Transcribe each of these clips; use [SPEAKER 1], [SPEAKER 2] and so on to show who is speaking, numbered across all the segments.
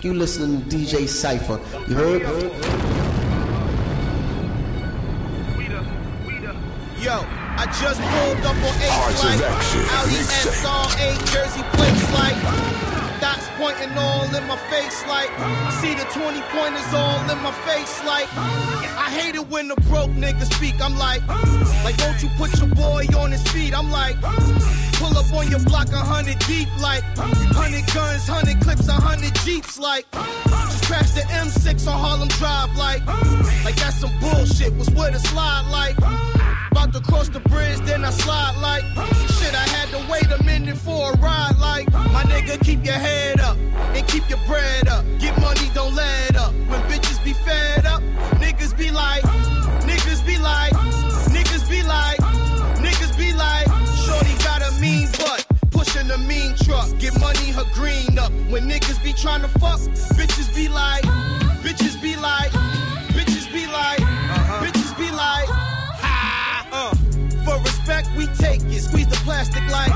[SPEAKER 1] You listening to DJ Cypher. You heard?
[SPEAKER 2] Yo, I just pulled up on 8 like Audi SR8 Jersey plates like dots pointing all in my face like see the 20 pointers all in my face like I hate it when the broke niggas speak I'm like like don't you put your boy on his feet I'm like pull up on your block a hundred deep like hundred guns hundred clips a hundred jeeps like just crash the M6 on Harlem drive like like that's some bullshit. was where the slide like about to cross the bridge then I slide like shit, I had to wait a minute for a ride like my nigga, keep your head it squeeze the plastic like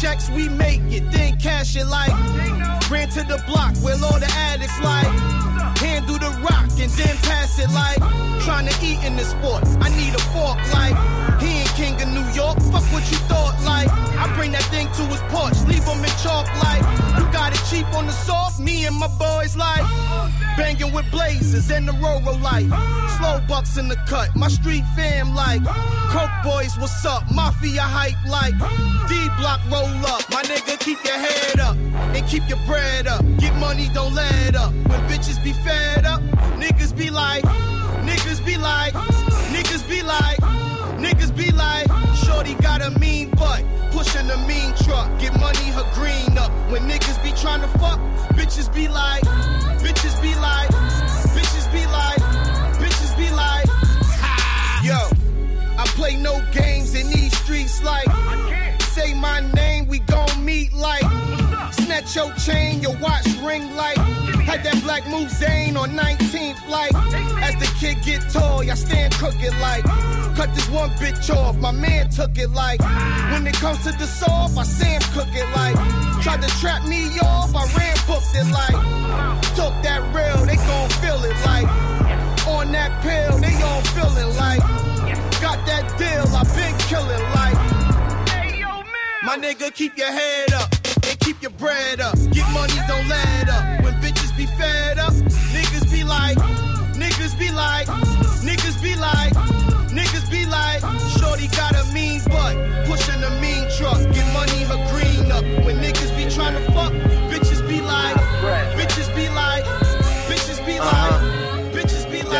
[SPEAKER 2] checks we make it then cash it like ran to the block where all the addicts like. Handle the rock and then pass it like. Trying to eat in the sport cheap on the soft me and my boys like banging with blazers and the roro life slow bucks in the cut my street fam like coke boys what's up? Mafia hype like D block roll up. My nigga, keep your head up and keep your bread up. Get money don't let up. When bitches be fed up niggas when niggas be trying to fuck. Bitches be like bitches be like bitches be like bitches be like. Yo I play no games in these streets like say my name we gon meet like. Snatch your chain your watch ring light had that black move Zane on 19th like as the kid get tall I stand crooked like. Cut this one bitch off my man took it like. When it comes to the soft I Sam cook it like. Tried to trap me off I ran booked it like. Took that real they gon feel it like. On that pill they all feeling like. Got that deal I've been killing like. My nigga, keep your head up and keep your bread up. Get money don't let up fed up. Niggas be like niggas be like niggas be like niggas be like shorty got